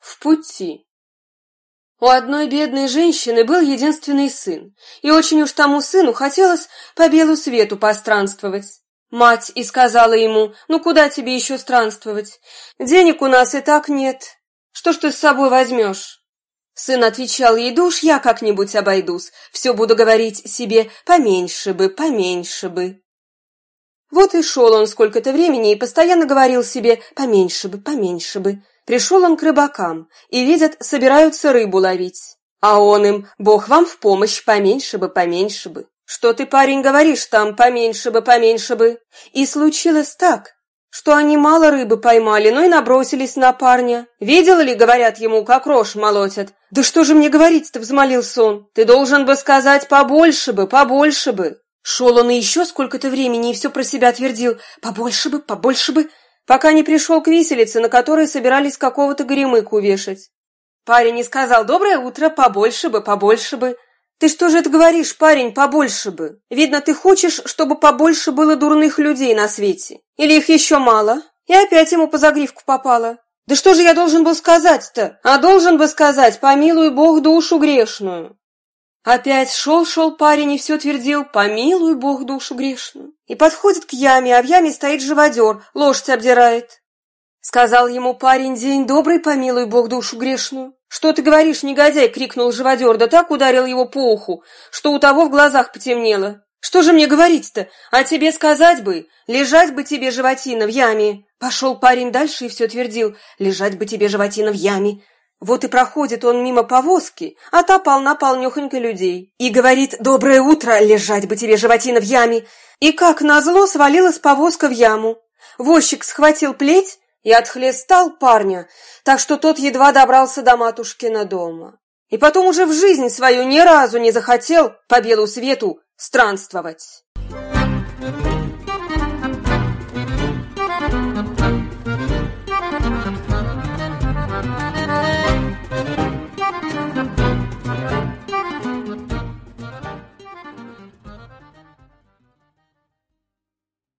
В пути. У одной бедной женщины был единственный сын, и очень уж тому сыну хотелось по белу свету постранствовать. Мать и сказала ему, ну куда тебе еще странствовать? Денег у нас и так нет. Что ж ты с собой возьмешь? Сын отвечал ей, да уж я как-нибудь обойдусь, все буду говорить себе поменьше бы, поменьше бы. Вот и шел он сколько-то времени и постоянно говорил себе поменьше бы, поменьше бы. Пришел он к рыбакам, и видят, собираются рыбу ловить. А он им, бог вам в помощь, поменьше бы, поменьше бы. Что ты, парень, говоришь там, поменьше бы, поменьше бы? И случилось так, что они мало рыбы поймали, но и набросились на парня. Видел ли, говорят ему, как рожь молотят? Да что же мне говорить-то, взмолился он. Ты должен бы сказать побольше бы, побольше бы. Шел он и еще сколько-то времени и все про себя твердил «побольше бы, побольше бы», пока не пришел к виселице, на которой собирались какого-то горемыку вешать. Парень не сказал «доброе утро, побольше бы, побольше бы». «Ты что же это говоришь, парень, побольше бы? Видно, ты хочешь, чтобы побольше было дурных людей на свете. Или их еще мало?» И опять ему по загривку попало. «Да что же я должен был сказать-то? А должен бы сказать, помилуй Бог душу грешную». Опять шел-шел парень и все твердил «Помилуй Бог душу грешную». И подходит к яме, а в яме стоит живодер, лошадь обдирает. Сказал ему парень «День добрый, помилуй Бог душу грешную». «Что ты говоришь, негодяй?» — крикнул живодер, да так ударил его по уху, что у того в глазах потемнело. «Что же мне говорить-то? А тебе сказать бы? Лежать бы тебе, животина, в яме!» Пошел парень дальше и все твердил «Лежать бы тебе, животина, в яме!» Вот и проходит он мимо повозки, а та полна-полнехонько людей. И говорит «Доброе утро, лежать бы тебе, животина, в яме!» И как назло свалилась повозка в яму. Возчик схватил плеть и отхлестал парня, так что тот едва добрался до матушкина дома. И потом уже в жизнь свою ни разу не захотел по белу свету странствовать.